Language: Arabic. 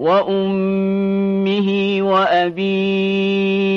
وأمه وأبيه